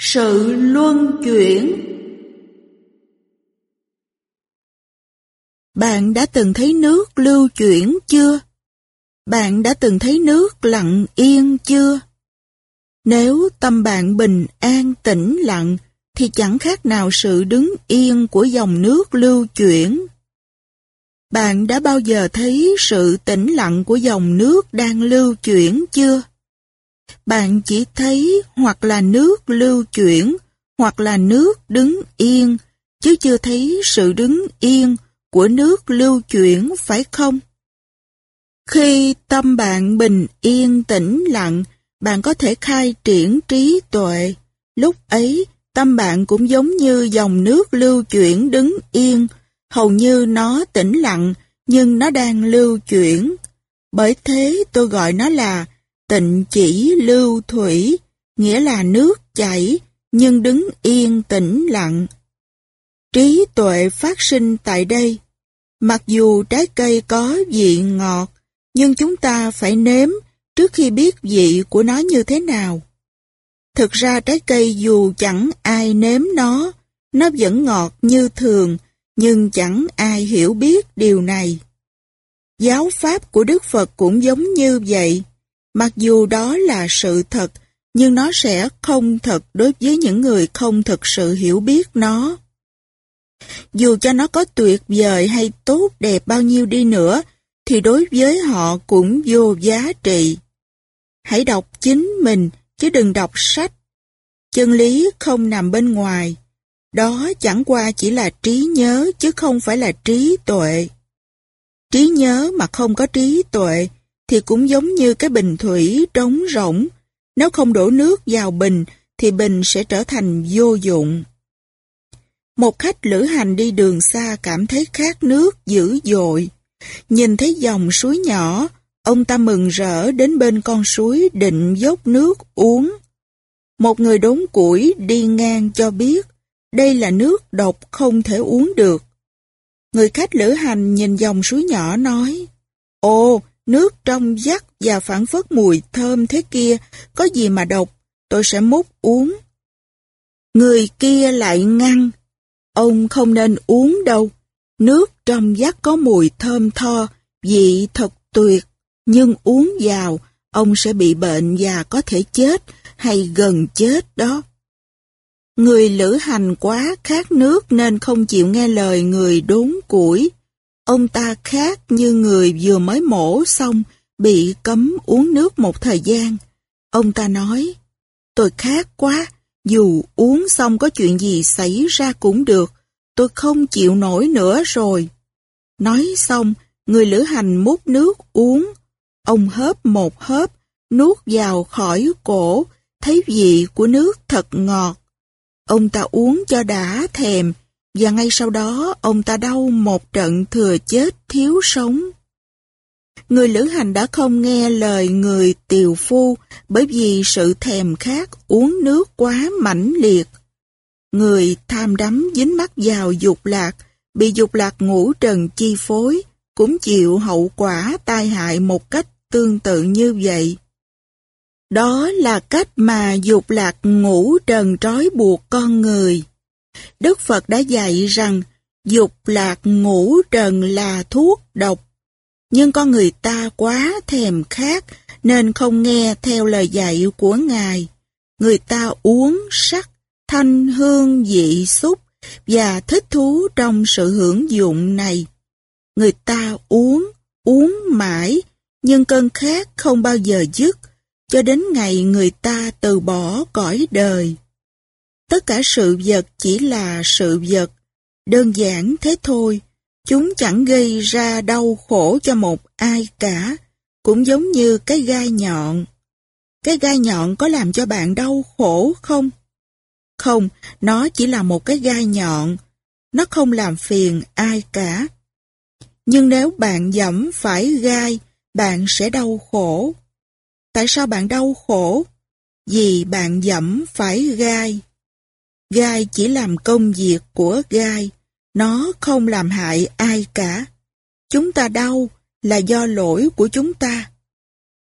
Sự luân chuyển Bạn đã từng thấy nước lưu chuyển chưa? Bạn đã từng thấy nước lặng yên chưa? Nếu tâm bạn bình an tĩnh lặng, thì chẳng khác nào sự đứng yên của dòng nước lưu chuyển. Bạn đã bao giờ thấy sự tĩnh lặng của dòng nước đang lưu chuyển chưa? Bạn chỉ thấy hoặc là nước lưu chuyển, hoặc là nước đứng yên, chứ chưa thấy sự đứng yên của nước lưu chuyển phải không? Khi tâm bạn bình yên tĩnh lặng, bạn có thể khai triển trí tuệ. Lúc ấy, tâm bạn cũng giống như dòng nước lưu chuyển đứng yên, hầu như nó tĩnh lặng, nhưng nó đang lưu chuyển. Bởi thế tôi gọi nó là tịnh chỉ lưu thủy, nghĩa là nước chảy, nhưng đứng yên tĩnh lặng. Trí tuệ phát sinh tại đây. Mặc dù trái cây có vị ngọt, nhưng chúng ta phải nếm trước khi biết vị của nó như thế nào. Thực ra trái cây dù chẳng ai nếm nó, nó vẫn ngọt như thường, nhưng chẳng ai hiểu biết điều này. Giáo pháp của Đức Phật cũng giống như vậy. Mặc dù đó là sự thật, nhưng nó sẽ không thật đối với những người không thực sự hiểu biết nó. Dù cho nó có tuyệt vời hay tốt đẹp bao nhiêu đi nữa, thì đối với họ cũng vô giá trị. Hãy đọc chính mình, chứ đừng đọc sách. Chân lý không nằm bên ngoài. Đó chẳng qua chỉ là trí nhớ, chứ không phải là trí tuệ. Trí nhớ mà không có trí tuệ, thì cũng giống như cái bình thủy trống rỗng. Nếu không đổ nước vào bình, thì bình sẽ trở thành vô dụng. Một khách lữ hành đi đường xa cảm thấy khát nước dữ dội. Nhìn thấy dòng suối nhỏ, ông ta mừng rỡ đến bên con suối định dốc nước uống. Một người đốn củi đi ngang cho biết, đây là nước độc không thể uống được. Người khách lữ hành nhìn dòng suối nhỏ nói, Ồ, nước trong vắt và phản phất mùi thơm thế kia, có gì mà độc, tôi sẽ múc uống. Người kia lại ngăn, ông không nên uống đâu, nước trong vắt có mùi thơm tho, vị thật tuyệt, nhưng uống vào, ông sẽ bị bệnh và có thể chết hay gần chết đó. Người lữ hành quá khát nước nên không chịu nghe lời người đốn củi. Ông ta khát như người vừa mới mổ xong, bị cấm uống nước một thời gian. Ông ta nói, tôi khát quá, dù uống xong có chuyện gì xảy ra cũng được, tôi không chịu nổi nữa rồi. Nói xong, người lữ hành múc nước uống. Ông hớp một hớp, nuốt vào khỏi cổ, thấy vị của nước thật ngọt. Ông ta uống cho đã thèm, và ngay sau đó ông ta đau một trận thừa chết thiếu sống. Người lữ hành đã không nghe lời người tiều phu bởi vì sự thèm khát uống nước quá mãnh liệt. Người tham đắm dính mắt vào dục lạc, bị dục lạc ngũ trần chi phối, cũng chịu hậu quả tai hại một cách tương tự như vậy. Đó là cách mà dục lạc ngũ trần trói buộc con người. Đức Phật đã dạy rằng dục lạc ngũ trần là thuốc độc. Nhưng con người ta quá thèm khát nên không nghe theo lời dạy của Ngài. Người ta uống sắc, thanh hương vị xúc và thích thú trong sự hưởng dụng này. Người ta uống, uống mãi, nhưng cơn khát không bao giờ dứt, cho đến ngày người ta từ bỏ cõi đời. Tất cả sự vật chỉ là sự vật, đơn giản thế thôi, chúng chẳng gây ra đau khổ cho một ai cả, cũng giống như cái gai nhọn. Cái gai nhọn có làm cho bạn đau khổ không? Không, nó chỉ là một cái gai nhọn, nó không làm phiền ai cả. Nhưng nếu bạn dẫm phải gai, bạn sẽ đau khổ. Tại sao bạn đau khổ? Vì bạn dẫm phải gai. Gai chỉ làm công việc của gai, nó không làm hại ai cả. Chúng ta đau là do lỗi của chúng ta.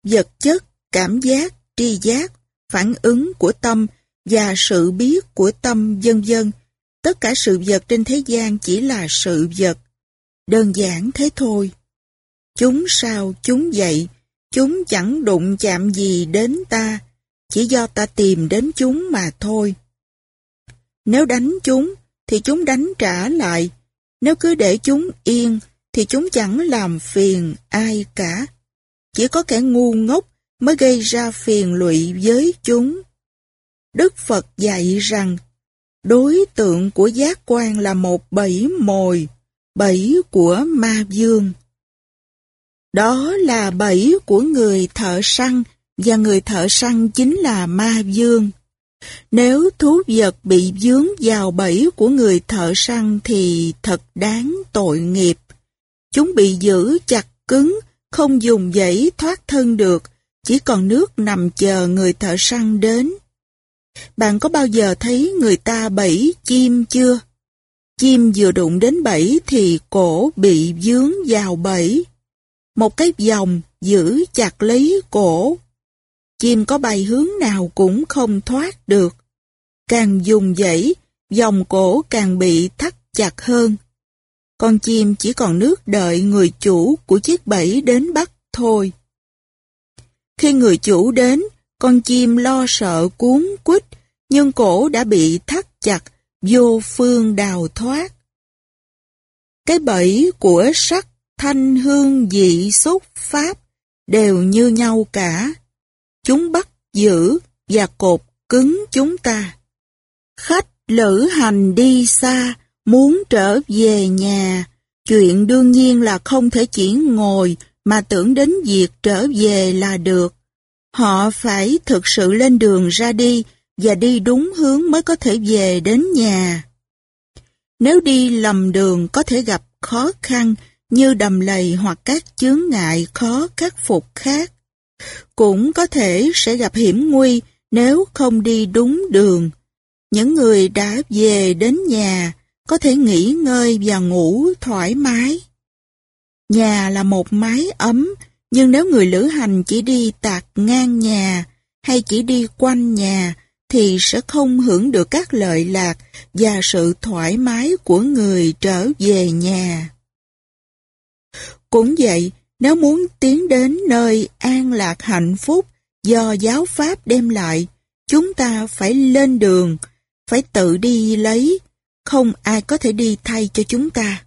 Vật chất, cảm giác, tri giác, phản ứng của tâm và sự biết của tâm vân vân. Tất cả sự vật trên thế gian chỉ là sự vật. Đơn giản thế thôi. Chúng sao chúng vậy, chúng chẳng đụng chạm gì đến ta, chỉ do ta tìm đến chúng mà thôi. Nếu đánh chúng, thì chúng đánh trả lại. Nếu cứ để chúng yên, thì chúng chẳng làm phiền ai cả. Chỉ có kẻ ngu ngốc mới gây ra phiền lụy với chúng. Đức Phật dạy rằng, đối tượng của giác quan là một bẫy mồi, bẫy của ma dương. Đó là bẫy của người thợ săn, và người thợ săn chính là ma dương. Nếu thú vật bị dướng vào bẫy của người thợ săn thì thật đáng tội nghiệp. Chúng bị giữ chặt cứng, không dùng dãy thoát thân được, chỉ còn nước nằm chờ người thợ săn đến. Bạn có bao giờ thấy người ta bẫy chim chưa? Chim vừa đụng đến bẫy thì cổ bị dướng vào bẫy. Một cái vòng giữ chặt lấy cổ. Chim có bay hướng nào cũng không thoát được. Càng dùng dãy, vòng cổ càng bị thắt chặt hơn. Con chim chỉ còn nước đợi người chủ của chiếc bẫy đến bắt thôi. Khi người chủ đến, con chim lo sợ cuốn quýt, nhưng cổ đã bị thắt chặt, vô phương đào thoát. Cái bẫy của sắc, thanh, hương, dị, xúc, pháp đều như nhau cả. Chúng bắt giữ và cột cứng chúng ta. Khách lữ hành đi xa, muốn trở về nhà, chuyện đương nhiên là không thể chỉ ngồi mà tưởng đến việc trở về là được. Họ phải thực sự lên đường ra đi và đi đúng hướng mới có thể về đến nhà. Nếu đi lầm đường có thể gặp khó khăn như đầm lầy hoặc các chướng ngại khó khắc phục khác. Cũng có thể sẽ gặp hiểm nguy nếu không đi đúng đường. Những người đã về đến nhà có thể nghỉ ngơi và ngủ thoải mái. Nhà là một mái ấm, nhưng nếu người lữ hành chỉ đi tạc ngang nhà hay chỉ đi quanh nhà thì sẽ không hưởng được các lợi lạc và sự thoải mái của người trở về nhà. Cũng vậy, nếu muốn tiến đến nơi an lạc hạnh phúc do giáo pháp đem lại, chúng ta phải lên đường, phải tự đi lấy, không ai có thể đi thay cho chúng ta.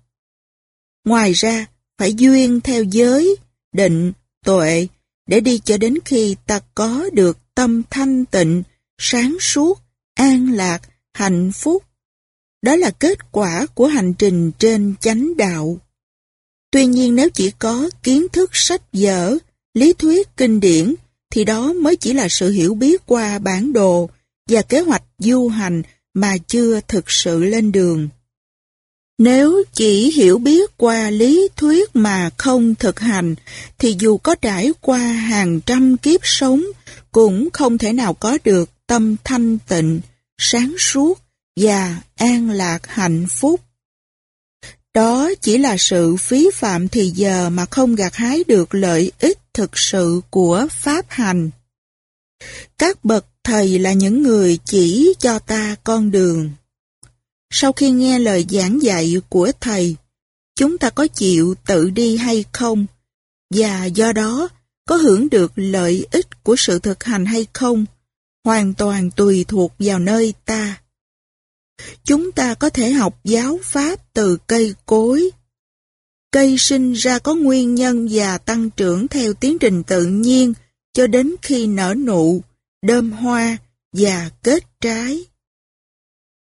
Ngoài ra, phải duyên theo giới, định, tuệ, để đi cho đến khi ta có được tâm thanh tịnh, sáng suốt, an lạc, hạnh phúc. Đó là kết quả của hành trình trên chánh đạo. Tuy nhiên nếu chỉ có kiến thức sách vở, lý thuyết kinh điển, thì đó mới chỉ là sự hiểu biết qua bản đồ và kế hoạch du hành mà chưa thực sự lên đường. Nếu chỉ hiểu biết qua lý thuyết mà không thực hành, thì dù có trải qua hàng trăm kiếp sống, cũng không thể nào có được tâm thanh tịnh, sáng suốt và an lạc hạnh phúc. Đó chỉ là sự phí phạm thì giờ mà không gặt hái được lợi ích thực sự của Pháp hành. Các bậc thầy là những người chỉ cho ta con đường. Sau khi nghe lời giảng dạy của thầy, chúng ta có chịu tự đi hay không? Và do đó, có hưởng được lợi ích của sự thực hành hay không? Hoàn toàn tùy thuộc vào nơi ta. Chúng ta có thể học giáo pháp từ cây cối. Cây sinh ra có nguyên nhân và tăng trưởng theo tiến trình tự nhiên cho đến khi nở nụ, đơm hoa và kết trái.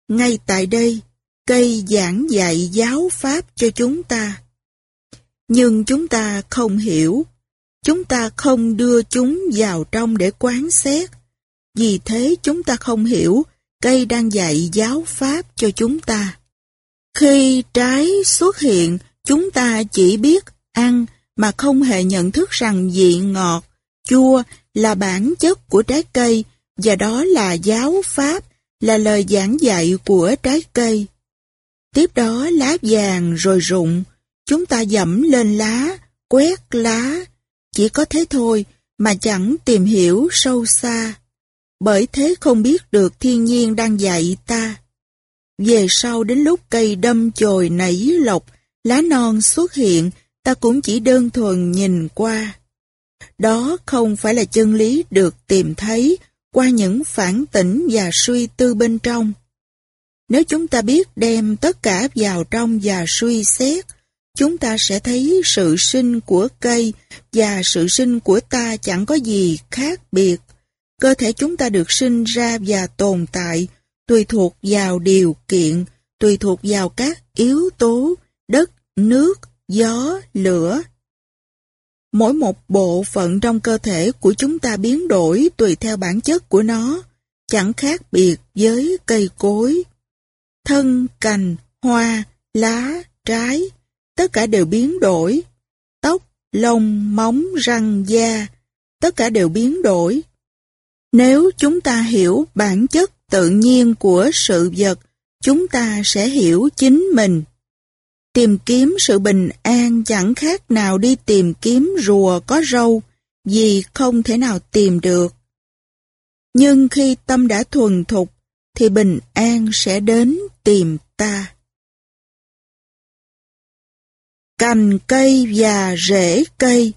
Ngay tại đây, cây giảng dạy giáo pháp cho chúng ta. Nhưng chúng ta không hiểu, chúng ta không đưa chúng vào trong để quán xét. Vì thế chúng ta không hiểu cây đang dạy giáo pháp cho chúng ta. Khi trái xuất hiện, chúng ta chỉ biết ăn mà không hề nhận thức rằng vị ngọt, chua là bản chất của trái cây và đó là giáo pháp, là lời giảng dạy của trái cây. Tiếp đó lá vàng rồi rụng, chúng ta dẫm lên lá, quét lá. Chỉ có thế thôi mà chẳng tìm hiểu sâu xa bởi thế không biết được thiên nhiên đang dạy ta. Về sau đến lúc cây đâm chồi nảy lộc, lá non xuất hiện, ta cũng chỉ đơn thuần nhìn qua. Đó không phải là chân lý được tìm thấy qua những phản tỉnh và suy tư bên trong. Nếu chúng ta biết đem tất cả vào trong và suy xét, chúng ta sẽ thấy sự sinh của cây và sự sinh của ta chẳng có gì khác biệt. Cơ thể chúng ta được sinh ra và tồn tại tùy thuộc vào điều kiện, tùy thuộc vào các yếu tố đất, nước, gió, lửa. Mỗi một bộ phận trong cơ thể của chúng ta biến đổi tùy theo bản chất của nó, chẳng khác biệt với cây cối. Thân, cành, hoa, lá, trái, tất cả đều biến đổi. Tóc, lông, móng, răng, da, tất cả đều biến đổi. Nếu chúng ta hiểu bản chất tự nhiên của sự vật, chúng ta sẽ hiểu chính mình. Tìm kiếm sự bình an chẳng khác nào đi tìm kiếm rùa có râu, vì không thể nào tìm được. Nhưng khi tâm đã thuần thục, thì bình an sẽ đến tìm ta. Cành cây và rễ cây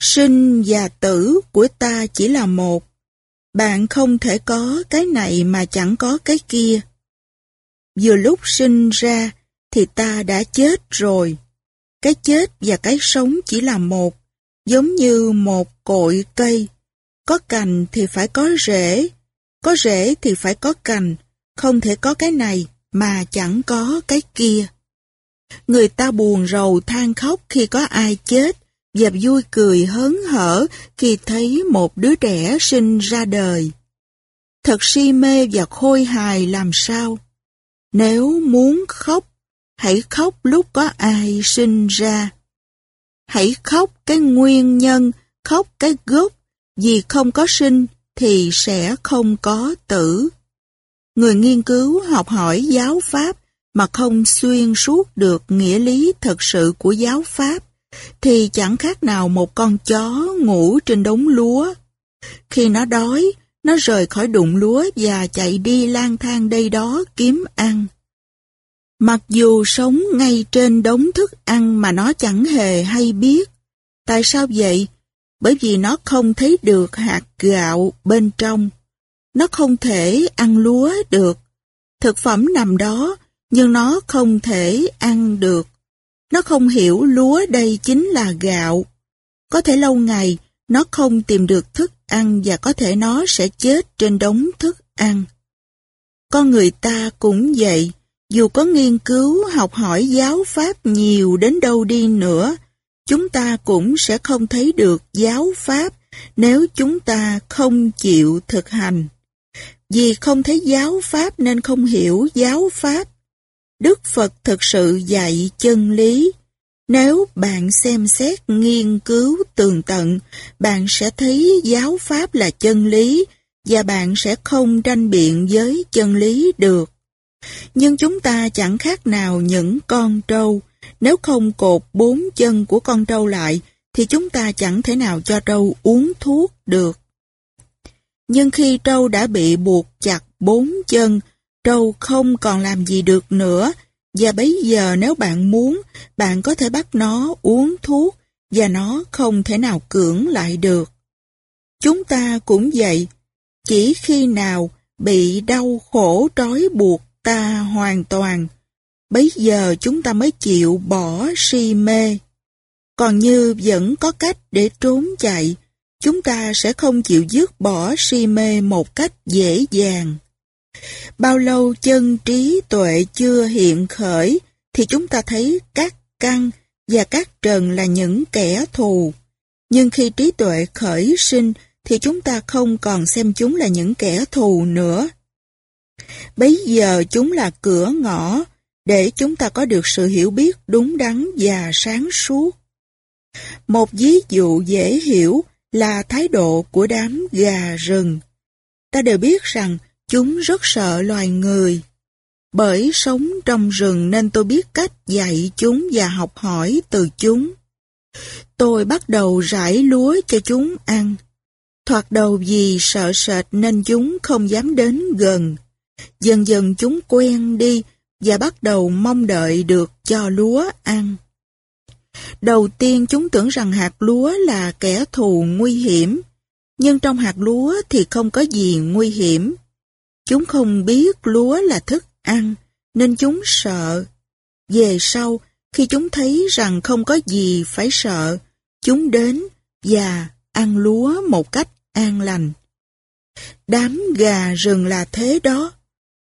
Sinh và tử của ta chỉ là một. Bạn không thể có cái này mà chẳng có cái kia. Vừa lúc sinh ra thì ta đã chết rồi. Cái chết và cái sống chỉ là một, giống như một cội cây. Có cành thì phải có rễ, có rễ thì phải có cành, không thể có cái này mà chẳng có cái kia. Người ta buồn rầu than khóc khi có ai chết, và vui cười hớn hở khi thấy một đứa trẻ sinh ra đời. Thật si mê và khôi hài làm sao? Nếu muốn khóc, hãy khóc lúc có ai sinh ra. Hãy khóc cái nguyên nhân, khóc cái gốc, vì không có sinh thì sẽ không có tử. Người nghiên cứu học hỏi giáo pháp mà không xuyên suốt được nghĩa lý thật sự của giáo pháp thì chẳng khác nào một con chó ngủ trên đống lúa. Khi nó đói, nó rời khỏi đụng lúa và chạy đi lang thang đây đó kiếm ăn. Mặc dù sống ngay trên đống thức ăn mà nó chẳng hề hay biết. Tại sao vậy? Bởi vì nó không thấy được hạt gạo bên trong. Nó không thể ăn lúa được. Thực phẩm nằm đó, nhưng nó không thể ăn được. Nó không hiểu lúa đây chính là gạo. Có thể lâu ngày, nó không tìm được thức ăn và có thể nó sẽ chết trên đống thức ăn. Con người ta cũng vậy, dù có nghiên cứu học hỏi giáo pháp nhiều đến đâu đi nữa, chúng ta cũng sẽ không thấy được giáo pháp nếu chúng ta không chịu thực hành. Vì không thấy giáo pháp nên không hiểu giáo pháp. Đức Phật thực sự dạy chân lý. Nếu bạn xem xét, nghiên cứu tường tận, bạn sẽ thấy giáo pháp là chân lý và bạn sẽ không tranh biện với chân lý được. Nhưng chúng ta chẳng khác nào những con trâu. Nếu không cột bốn chân của con trâu lại, thì chúng ta chẳng thể nào cho trâu uống thuốc được. Nhưng khi trâu đã bị buộc chặt bốn chân, trâu không còn làm gì được nữa, và bây giờ nếu bạn muốn, bạn có thể bắt nó uống thuốc, và nó không thể nào cưỡng lại được. Chúng ta cũng vậy, chỉ khi nào bị đau khổ trói buộc ta hoàn toàn, bấy giờ chúng ta mới chịu bỏ si mê. Còn như vẫn có cách để trốn chạy, chúng ta sẽ không chịu dứt bỏ si mê một cách dễ dàng. Bao lâu chân trí tuệ chưa hiện khởi, thì chúng ta thấy các căn và các trần là những kẻ thù. Nhưng khi trí tuệ khởi sinh, thì chúng ta không còn xem chúng là những kẻ thù nữa. Bấy giờ chúng là cửa ngõ để chúng ta có được sự hiểu biết đúng đắn và sáng suốt. Một ví dụ dễ hiểu là thái độ của đám gà rừng. Ta đều biết rằng chúng rất sợ loài người. Bởi sống trong rừng nên tôi biết cách dạy chúng và học hỏi từ chúng. Tôi bắt đầu rải lúa cho chúng ăn. Thoạt đầu vì sợ sệt nên chúng không dám đến gần. Dần dần chúng quen đi và bắt đầu mong đợi được cho lúa ăn. Đầu tiên chúng tưởng rằng hạt lúa là kẻ thù nguy hiểm, nhưng trong hạt lúa thì không có gì nguy hiểm. Chúng không biết lúa là thức ăn, nên chúng sợ. Về sau, khi chúng thấy rằng không có gì phải sợ, chúng đến và ăn lúa một cách an lành. Đám gà rừng là thế đó.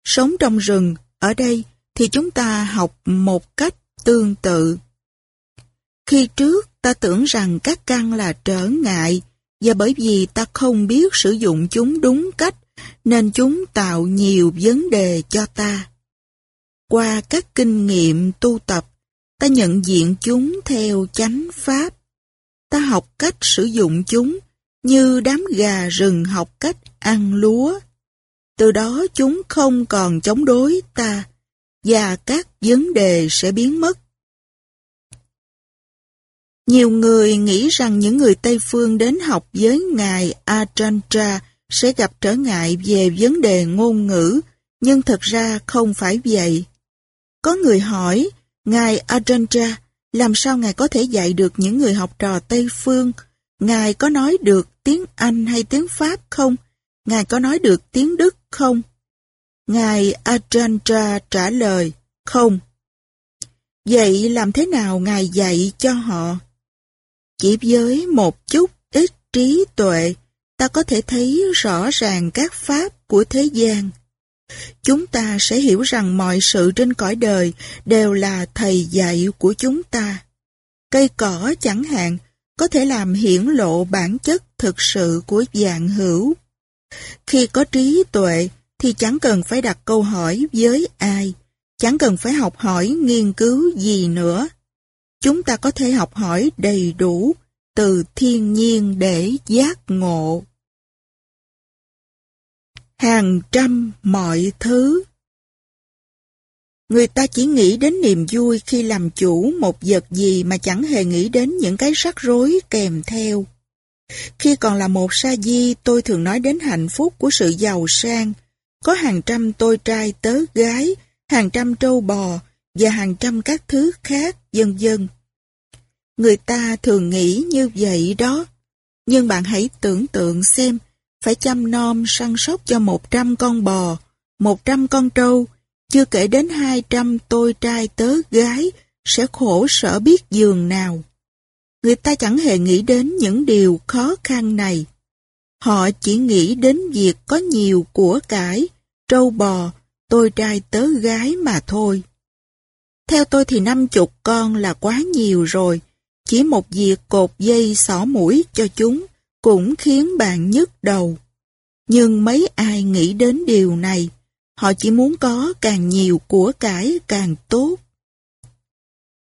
Sống trong rừng, ở đây thì chúng ta học một cách tương tự. Khi trước ta tưởng rằng các căn là trở ngại và bởi vì ta không biết sử dụng chúng đúng cách nên chúng tạo nhiều vấn đề cho ta. Qua các kinh nghiệm tu tập, ta nhận diện chúng theo chánh pháp. Ta học cách sử dụng chúng như đám gà rừng học cách ăn lúa. Từ đó chúng không còn chống đối ta và các vấn đề sẽ biến mất. Nhiều người nghĩ rằng những người Tây Phương đến học với Ngài Ajahn sẽ gặp trở ngại về vấn đề ngôn ngữ, nhưng thật ra không phải vậy. Có người hỏi, Ngài Ajahn làm sao Ngài có thể dạy được những người học trò Tây Phương? Ngài có nói được tiếng Anh hay tiếng Pháp không? Ngài có nói được tiếng Đức không? Ngài Ajahn trả lời, không. Vậy làm thế nào Ngài dạy cho họ? Chỉ với một chút ít trí tuệ, ta có thể thấy rõ ràng các pháp của thế gian. Chúng ta sẽ hiểu rằng mọi sự trên cõi đời đều là thầy dạy của chúng ta. Cây cỏ chẳng hạn có thể làm hiển lộ bản chất thực sự của dạng hữu. Khi có trí tuệ thì chẳng cần phải đặt câu hỏi với ai, chẳng cần phải học hỏi nghiên cứu gì nữa. Chúng ta có thể học hỏi đầy đủ từ thiên nhiên để giác ngộ. Hàng trăm mọi thứ Người ta chỉ nghĩ đến niềm vui khi làm chủ một vật gì mà chẳng hề nghĩ đến những cái rắc rối kèm theo. Khi còn là một sa di, tôi thường nói đến hạnh phúc của sự giàu sang. Có hàng trăm tôi trai tớ gái, hàng trăm trâu bò và hàng trăm các thứ khác, vân vân. Người ta thường nghĩ như vậy đó. Nhưng bạn hãy tưởng tượng xem, phải chăm nom săn sóc cho một trăm con bò, một trăm con trâu, chưa kể đến hai trăm tôi trai tớ gái sẽ khổ sở biết giường nào. Người ta chẳng hề nghĩ đến những điều khó khăn này. Họ chỉ nghĩ đến việc có nhiều của cải, trâu bò, tôi trai tớ gái mà thôi. Theo tôi thì năm chục con là quá nhiều rồi, chỉ một việc cột dây xỏ mũi cho chúng cũng khiến bạn nhức đầu. Nhưng mấy ai nghĩ đến điều này, họ chỉ muốn có càng nhiều của cải càng tốt.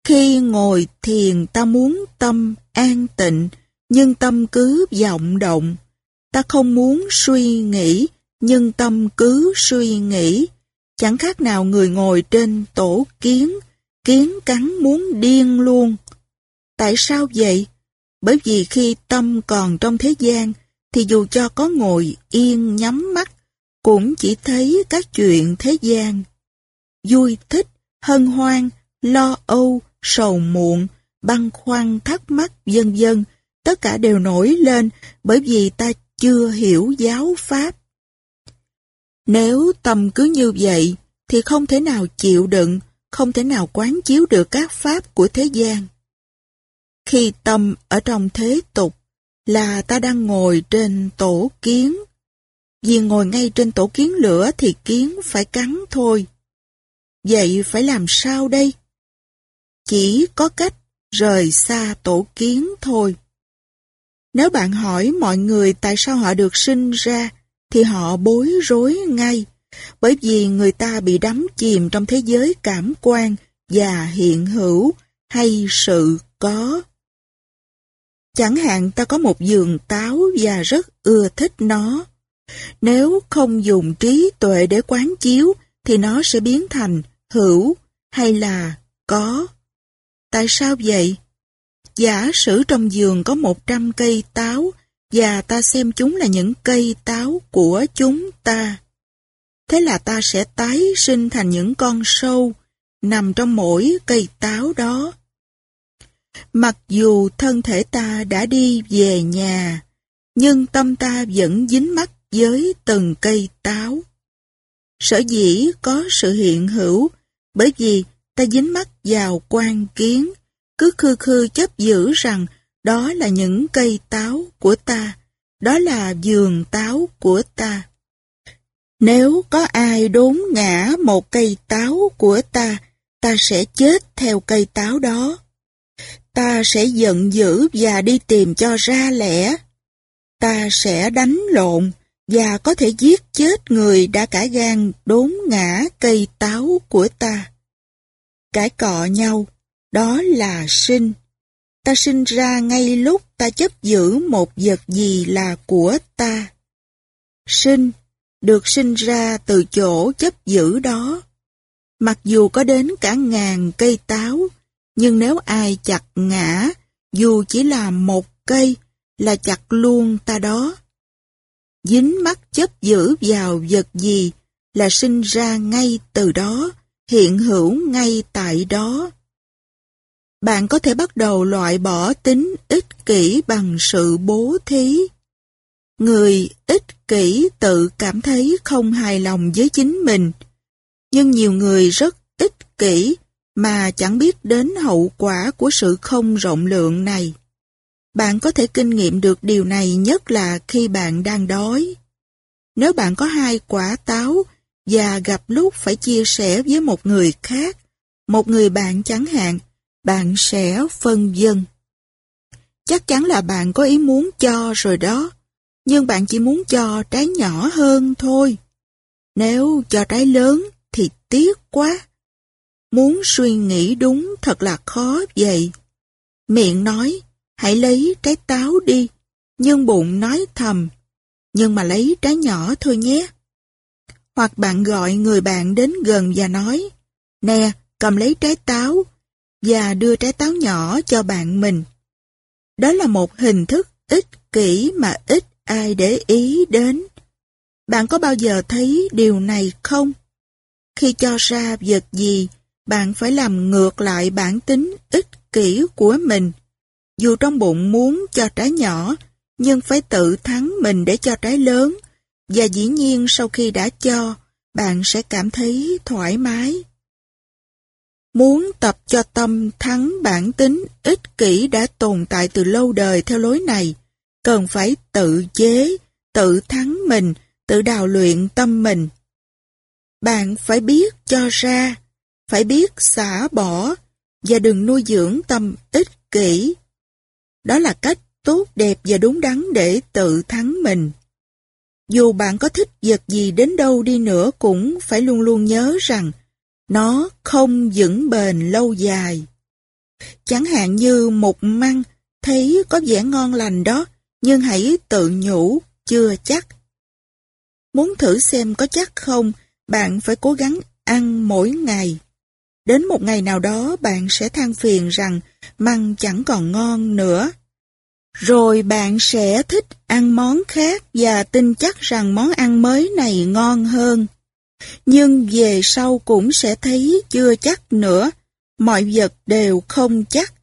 Khi ngồi thiền ta muốn tâm an tịnh, nhưng tâm cứ vọng động. Ta không muốn suy nghĩ, nhưng tâm cứ suy nghĩ. Chẳng khác nào người ngồi trên tổ kiến, kiến cắn muốn điên luôn. Tại sao vậy? Bởi vì khi tâm còn trong thế gian, thì dù cho có ngồi yên nhắm mắt, cũng chỉ thấy các chuyện thế gian. Vui thích, hân hoan, lo âu, sầu muộn, băn khoăn thắc mắc vân vân, tất cả đều nổi lên bởi vì ta chưa hiểu giáo pháp. Nếu tâm cứ như vậy, thì không thể nào chịu đựng, không thể nào quán chiếu được các pháp của thế gian. Khi tâm ở trong thế tục, là ta đang ngồi trên tổ kiến. Vì ngồi ngay trên tổ kiến lửa thì kiến phải cắn thôi. Vậy phải làm sao đây? Chỉ có cách rời xa tổ kiến thôi. Nếu bạn hỏi mọi người tại sao họ được sinh ra, thì họ bối rối ngay, bởi vì người ta bị đắm chìm trong thế giới cảm quan và hiện hữu hay sự có. Chẳng hạn ta có một giường táo và rất ưa thích nó. Nếu không dùng trí tuệ để quán chiếu, thì nó sẽ biến thành hữu hay là có. Tại sao vậy? Giả sử trong vườn có 100 cây táo và ta xem chúng là những cây táo của chúng ta. Thế là ta sẽ tái sinh thành những con sâu nằm trong mỗi cây táo đó. Mặc dù thân thể ta đã đi về nhà, nhưng tâm ta vẫn dính mắt với từng cây táo. Sở dĩ có sự hiện hữu, bởi vì ta dính mắt vào quan kiến, cứ khư khư chấp giữ rằng đó là những cây táo của ta, đó là vườn táo của ta. Nếu có ai đốn ngã một cây táo của ta, ta sẽ chết theo cây táo đó. Ta sẽ giận dữ và đi tìm cho ra lẽ. Ta sẽ đánh lộn và có thể giết chết người đã cả gan đốn ngã cây táo của ta. Cãi cọ nhau, đó là sinh. Ta sinh ra ngay lúc ta chấp giữ một vật gì là của ta. Sinh, được sinh ra từ chỗ chấp giữ đó. Mặc dù có đến cả ngàn cây táo, nhưng nếu ai chặt ngã, dù chỉ là một cây, là chặt luôn ta đó. Dính mắt chấp giữ vào vật gì là sinh ra ngay từ đó, hiện hữu ngay tại đó. Bạn có thể bắt đầu loại bỏ tính ích kỷ bằng sự bố thí. Người ích kỷ tự cảm thấy không hài lòng với chính mình, nhưng nhiều người rất ích kỷ mà chẳng biết đến hậu quả của sự không rộng lượng này. Bạn có thể kinh nghiệm được điều này nhất là khi bạn đang đói. Nếu bạn có hai quả táo và gặp lúc phải chia sẻ với một người khác, một người bạn chẳng hạn, bạn sẽ phân dân. Chắc chắn là bạn có ý muốn cho rồi đó, nhưng bạn chỉ muốn cho trái nhỏ hơn thôi. Nếu cho trái lớn thì tiếc quá. Muốn suy nghĩ đúng thật là khó vậy. Miệng nói, hãy lấy trái táo đi, nhưng bụng nói thầm, nhưng mà lấy trái nhỏ thôi nhé. Hoặc bạn gọi người bạn đến gần và nói, nè, cầm lấy trái táo, và đưa trái táo nhỏ cho bạn mình. Đó là một hình thức ích kỷ mà ít ai để ý đến. Bạn có bao giờ thấy điều này không? Khi cho ra vật gì, bạn phải làm ngược lại bản tính ích kỷ của mình. Dù trong bụng muốn cho trái nhỏ, nhưng phải tự thắng mình để cho trái lớn. Và dĩ nhiên sau khi đã cho, bạn sẽ cảm thấy thoải mái. Muốn tập cho tâm thắng bản tính ích kỷ đã tồn tại từ lâu đời theo lối này, cần phải tự chế, tự thắng mình, tự đào luyện tâm mình. Bạn phải biết cho ra, phải biết xả bỏ và đừng nuôi dưỡng tâm ích kỷ. Đó là cách tốt đẹp và đúng đắn để tự thắng mình. Dù bạn có thích vật gì đến đâu đi nữa cũng phải luôn luôn nhớ rằng nó không vững bền lâu dài. Chẳng hạn như một măng thấy có vẻ ngon lành đó, nhưng hãy tự nhủ, chưa chắc. Muốn thử xem có chắc không, bạn phải cố gắng ăn mỗi ngày. Đến một ngày nào đó bạn sẽ than phiền rằng măng chẳng còn ngon nữa. Rồi bạn sẽ thích ăn món khác và tin chắc rằng món ăn mới này ngon hơn. Nhưng về sau cũng sẽ thấy chưa chắc nữa, mọi vật đều không chắc.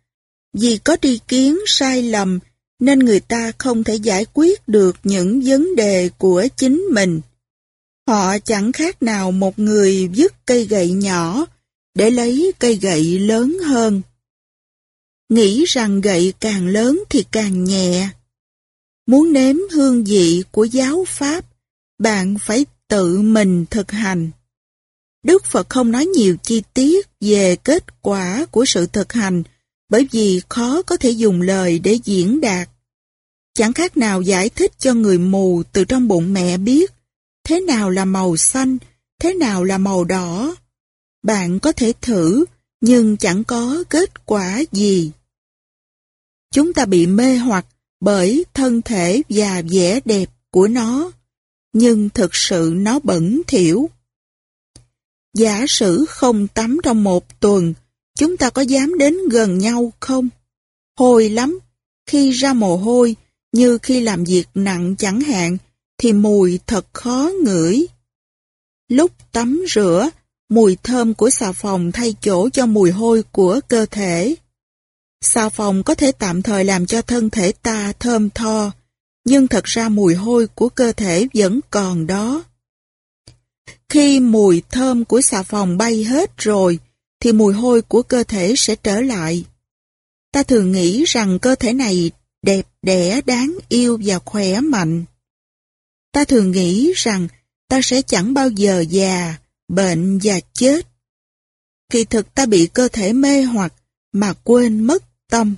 Vì có tri kiến sai lầm nên người ta không thể giải quyết được những vấn đề của chính mình. Họ chẳng khác nào một người dứt cây gậy nhỏ để lấy cây gậy lớn hơn. Nghĩ rằng gậy càng lớn thì càng nhẹ. Muốn nếm hương vị của giáo pháp, bạn phải tự mình thực hành. Đức Phật không nói nhiều chi tiết về kết quả của sự thực hành bởi vì khó có thể dùng lời để diễn đạt. Chẳng khác nào giải thích cho người mù từ trong bụng mẹ biết thế nào là màu xanh, thế nào là màu đỏ. Bạn có thể thử, nhưng chẳng có kết quả gì. Chúng ta bị mê hoặc bởi thân thể và vẻ đẹp của nó, nhưng thực sự nó bẩn thỉu. Giả sử không tắm trong một tuần, chúng ta có dám đến gần nhau không? Hôi lắm, khi ra mồ hôi, như khi làm việc nặng chẳng hạn, thì mùi thật khó ngửi. Lúc tắm rửa, mùi thơm của xà phòng thay chỗ cho mùi hôi của cơ thể. Xà phòng có thể tạm thời làm cho thân thể ta thơm tho, nhưng thật ra mùi hôi của cơ thể vẫn còn đó. Khi mùi thơm của xà phòng bay hết rồi, thì mùi hôi của cơ thể sẽ trở lại. Ta thường nghĩ rằng cơ thể này đẹp đẽ, đáng yêu và khỏe mạnh. Ta thường nghĩ rằng ta sẽ chẳng bao giờ già, bệnh và chết. Kỳ thực ta bị cơ thể mê hoặc mà quên mất tâm.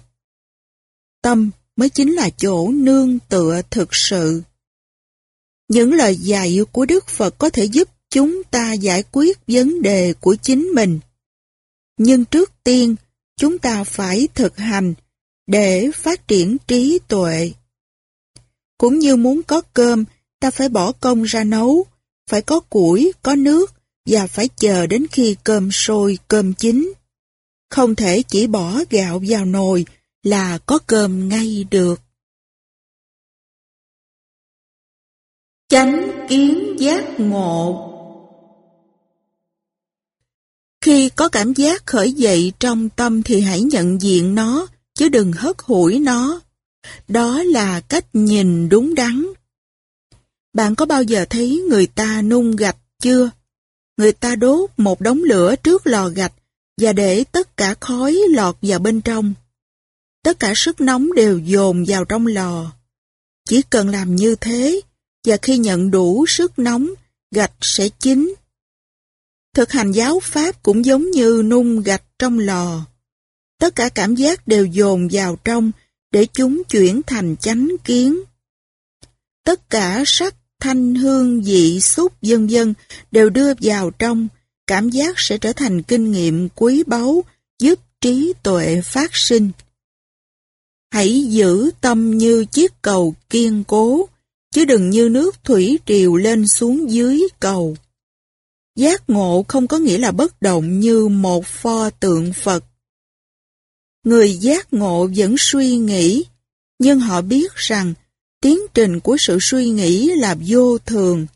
Tâm mới chính là chỗ nương tựa thực sự. Những lời dạy của Đức Phật có thể giúp chúng ta giải quyết vấn đề của chính mình. Nhưng trước tiên, chúng ta phải thực hành để phát triển trí tuệ. Cũng như muốn có cơm, ta phải bỏ công ra nấu, phải có củi, có nước và phải chờ đến khi cơm sôi, cơm chín. Không thể chỉ bỏ gạo vào nồi là có cơm ngay được. Chánh kiến giác ngộ Khi có cảm giác khởi dậy trong tâm thì hãy nhận diện nó, chứ đừng hất hủi nó. Đó là cách nhìn đúng đắn. Bạn có bao giờ thấy người ta nung gạch chưa? Người ta đốt một đống lửa trước lò gạch và để tất cả khói lọt vào bên trong. Tất cả sức nóng đều dồn vào trong lò. Chỉ cần làm như thế, và khi nhận đủ sức nóng, gạch sẽ chín. Thực hành giáo pháp cũng giống như nung gạch trong lò. Tất cả cảm giác đều dồn vào trong để chúng chuyển thành chánh kiến. Tất cả sắc, thanh, hương, dị xúc, vân vân đều đưa vào trong, cảm giác sẽ trở thành kinh nghiệm quý báu giúp trí tuệ phát sinh. Hãy giữ tâm như chiếc cầu kiên cố, chứ đừng như nước thủy triều lên xuống dưới cầu. Giác ngộ không có nghĩa là bất động như một pho tượng Phật. Người giác ngộ vẫn suy nghĩ, nhưng họ biết rằng tiến trình của sự suy nghĩ là vô thường,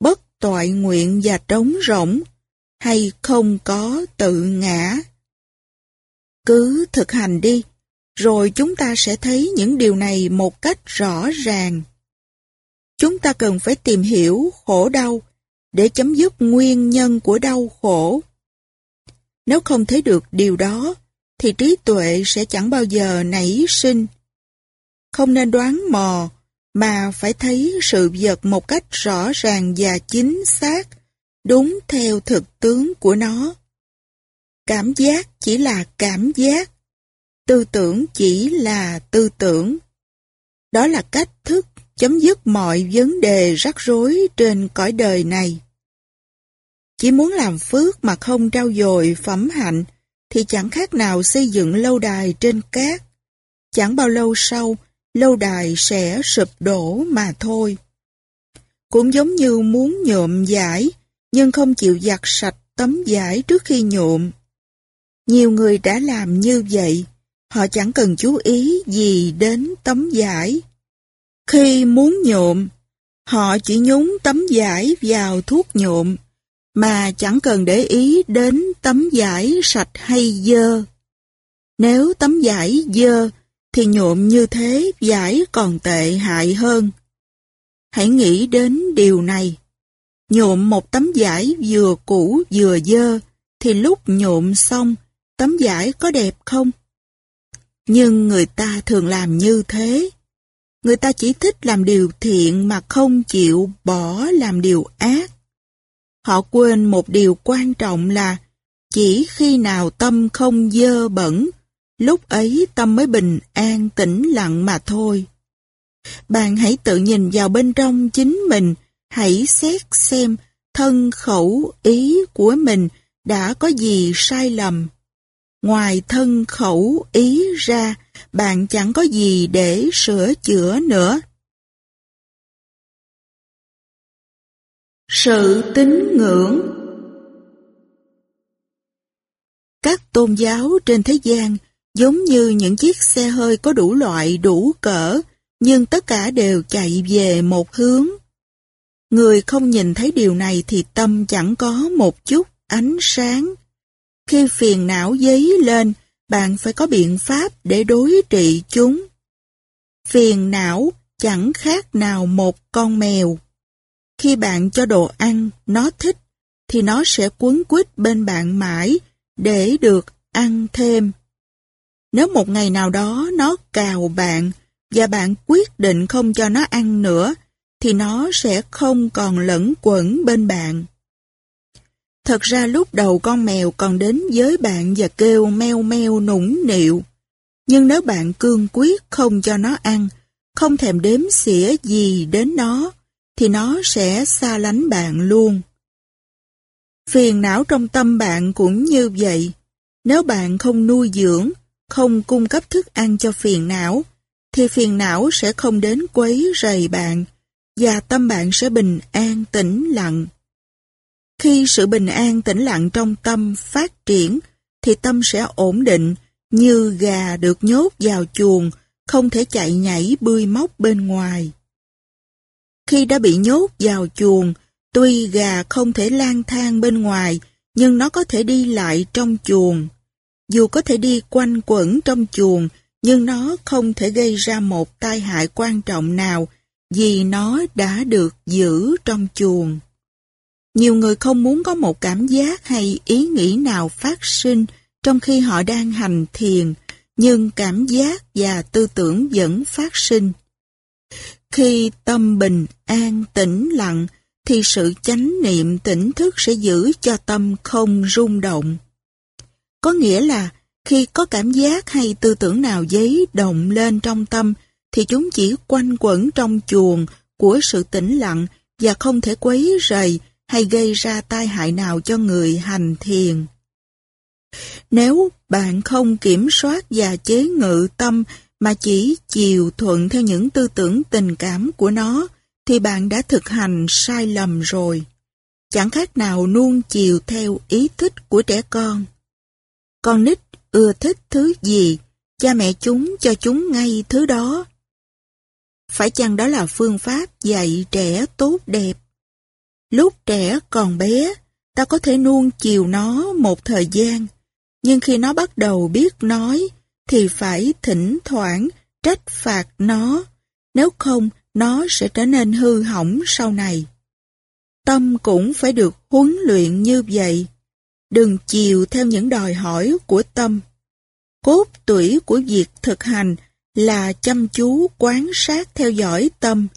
bất toại nguyện và trống rỗng, hay không có tự ngã. Cứ thực hành đi, rồi chúng ta sẽ thấy những điều này một cách rõ ràng. Chúng ta cần phải tìm hiểu khổ đau để chấm dứt nguyên nhân của đau khổ. Nếu không thấy được điều đó, thì trí tuệ sẽ chẳng bao giờ nảy sinh. Không nên đoán mò, mà phải thấy sự vật một cách rõ ràng và chính xác, đúng theo thực tướng của nó. Cảm giác chỉ là cảm giác, tư tưởng chỉ là tư tưởng. Đó là cách thức chấm dứt mọi vấn đề rắc rối trên cõi đời này. Chỉ muốn làm phước mà không trao dồi phẩm hạnh thì chẳng khác nào xây dựng lâu đài trên cát. Chẳng bao lâu sau, lâu đài sẽ sụp đổ mà thôi. Cũng giống như muốn nhuộm giải, nhưng không chịu giặt sạch tấm giải trước khi nhuộm. Nhiều người đã làm như vậy, họ chẳng cần chú ý gì đến tấm giải. Khi muốn nhuộm, họ chỉ nhúng tấm giải vào thuốc nhuộm, mà chẳng cần để ý đến tấm giải sạch hay dơ. Nếu tấm giải dơ, thì nhuộm như thế giải còn tệ hại hơn. Hãy nghĩ đến điều này. Nhuộm một tấm giải vừa cũ vừa dơ, thì lúc nhuộm xong, tấm giải có đẹp không? Nhưng người ta thường làm như thế. Người ta chỉ thích làm điều thiện mà không chịu bỏ làm điều ác. Họ quên một điều quan trọng là chỉ khi nào tâm không dơ bẩn, lúc ấy tâm mới bình an tĩnh lặng mà thôi. Bạn hãy tự nhìn vào bên trong chính mình, hãy xét xem thân khẩu ý của mình đã có gì sai lầm. Ngoài thân khẩu ý ra, bạn chẳng có gì để sửa chữa nữa. Sự tín ngưỡng Các tôn giáo trên thế gian giống như những chiếc xe hơi có đủ loại đủ cỡ, nhưng tất cả đều chạy về một hướng. Người không nhìn thấy điều này thì tâm chẳng có một chút ánh sáng. Khi phiền não dấy lên, bạn phải có biện pháp để đối trị chúng. Phiền não chẳng khác nào một con mèo. Khi bạn cho đồ ăn, nó thích, thì nó sẽ quấn quýt bên bạn mãi để được ăn thêm. Nếu một ngày nào đó nó cào bạn và bạn quyết định không cho nó ăn nữa, thì nó sẽ không còn lẫn quẩn bên bạn. Thật ra lúc đầu con mèo còn đến với bạn và kêu meo meo nũng nịu. Nhưng nếu bạn cương quyết không cho nó ăn, không thèm đếm xỉa gì đến nó, thì nó sẽ xa lánh bạn luôn. Phiền não trong tâm bạn cũng như vậy. Nếu bạn không nuôi dưỡng, không cung cấp thức ăn cho phiền não, thì phiền não sẽ không đến quấy rầy bạn, và tâm bạn sẽ bình an tĩnh lặng. Khi sự bình an tĩnh lặng trong tâm phát triển, thì tâm sẽ ổn định, như gà được nhốt vào chuồng, không thể chạy nhảy bươi móc bên ngoài. Khi đã bị nhốt vào chuồng, tuy gà không thể lang thang bên ngoài, nhưng nó có thể đi lại trong chuồng. Dù có thể đi quanh quẩn trong chuồng, nhưng nó không thể gây ra một tai hại quan trọng nào vì nó đã được giữ trong chuồng. Nhiều người không muốn có một cảm giác hay ý nghĩ nào phát sinh trong khi họ đang hành thiền, nhưng cảm giác và tư tưởng vẫn phát sinh. Khi tâm bình, an, tĩnh lặng, thì sự chánh niệm tỉnh thức sẽ giữ cho tâm không rung động. Có nghĩa là khi có cảm giác hay tư tưởng nào giấy động lên trong tâm, thì chúng chỉ quanh quẩn trong chuồng của sự tĩnh lặng và không thể quấy rầy hay gây ra tai hại nào cho người hành thiền. Nếu bạn không kiểm soát và chế ngự tâm mà chỉ chiều thuận theo những tư tưởng tình cảm của nó, thì bạn đã thực hành sai lầm rồi. Chẳng khác nào nuông chiều theo ý thích của trẻ con. Con nít ưa thích thứ gì, cha mẹ chúng cho chúng ngay thứ đó. Phải chăng đó là phương pháp dạy trẻ tốt đẹp? Lúc trẻ còn bé, ta có thể nuông chiều nó một thời gian, nhưng khi nó bắt đầu biết nói, thì phải thỉnh thoảng trách phạt nó, nếu không nó sẽ trở nên hư hỏng sau này. Tâm cũng phải được huấn luyện như vậy. Đừng chiều theo những đòi hỏi của tâm. Cốt tủy của việc thực hành là chăm chú quán sát theo dõi tâm,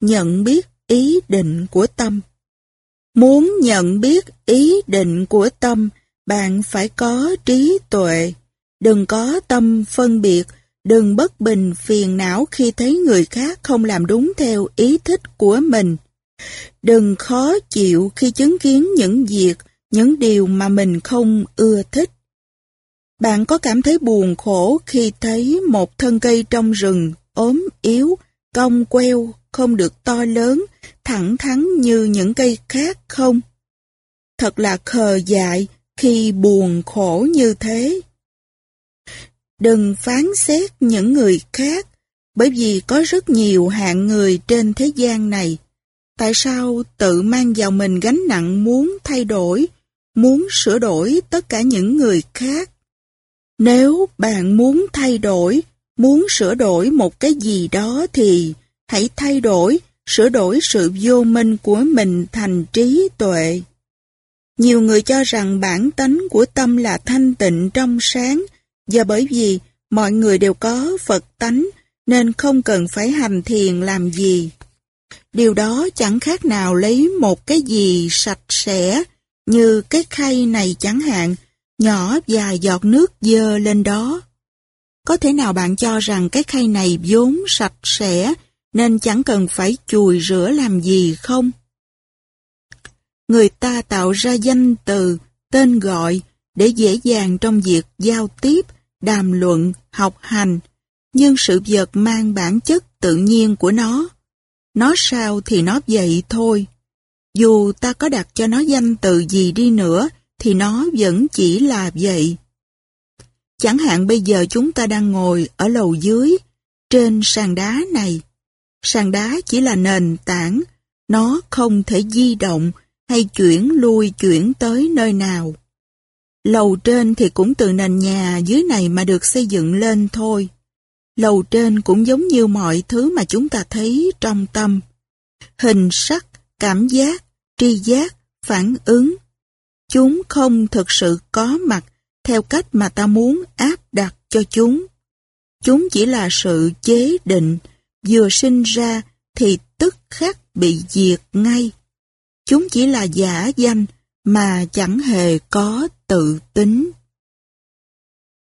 nhận biết ý định của tâm. Muốn nhận biết ý định của tâm, bạn phải có trí tuệ. Đừng có tâm phân biệt, đừng bất bình phiền não khi thấy người khác không làm đúng theo ý thích của mình. Đừng khó chịu khi chứng kiến những việc, những điều mà mình không ưa thích. Bạn có cảm thấy buồn khổ khi thấy một thân cây trong rừng ốm yếu, cong queo, không được to lớn, thẳng thắn như những cây khác không? Thật là khờ dại khi buồn khổ như thế. Đừng phán xét những người khác, bởi vì có rất nhiều hạng người trên thế gian này. Tại sao tự mang vào mình gánh nặng muốn thay đổi, muốn sửa đổi tất cả những người khác? Nếu bạn muốn thay đổi, muốn sửa đổi một cái gì đó thì hãy thay đổi, sửa đổi sự vô minh của mình thành trí tuệ. Nhiều người cho rằng bản tánh của tâm là thanh tịnh trong sáng, và bởi vì mọi người đều có Phật tánh, nên không cần phải hành thiền làm gì. Điều đó chẳng khác nào lấy một cái gì sạch sẽ, như cái khay này chẳng hạn, nhỏ vài giọt nước dơ lên đó. Có thể nào bạn cho rằng cái khay này vốn sạch sẽ, nên chẳng cần phải chùi rửa làm gì không? Người ta tạo ra danh từ, tên gọi để dễ dàng trong việc giao tiếp, đàm luận, học hành, nhưng sự vật mang bản chất tự nhiên của nó. Nó sao thì nó vậy thôi. Dù ta có đặt cho nó danh từ gì đi nữa, thì nó vẫn chỉ là vậy. Chẳng hạn bây giờ chúng ta đang ngồi ở lầu dưới, trên sàn đá này. Sàn đá chỉ là nền tảng, nó không thể di động hay chuyển lui chuyển tới nơi nào. Lầu trên thì cũng từ nền nhà dưới này mà được xây dựng lên thôi. Lầu trên cũng giống như mọi thứ mà chúng ta thấy trong tâm. Hình sắc, cảm giác, tri giác, phản ứng. Chúng không thực sự có mặt theo cách mà ta muốn áp đặt cho chúng. Chúng chỉ là sự chế định, vừa sinh ra thì tức khắc bị diệt ngay. Chúng chỉ là giả danh mà chẳng hề có tự tính.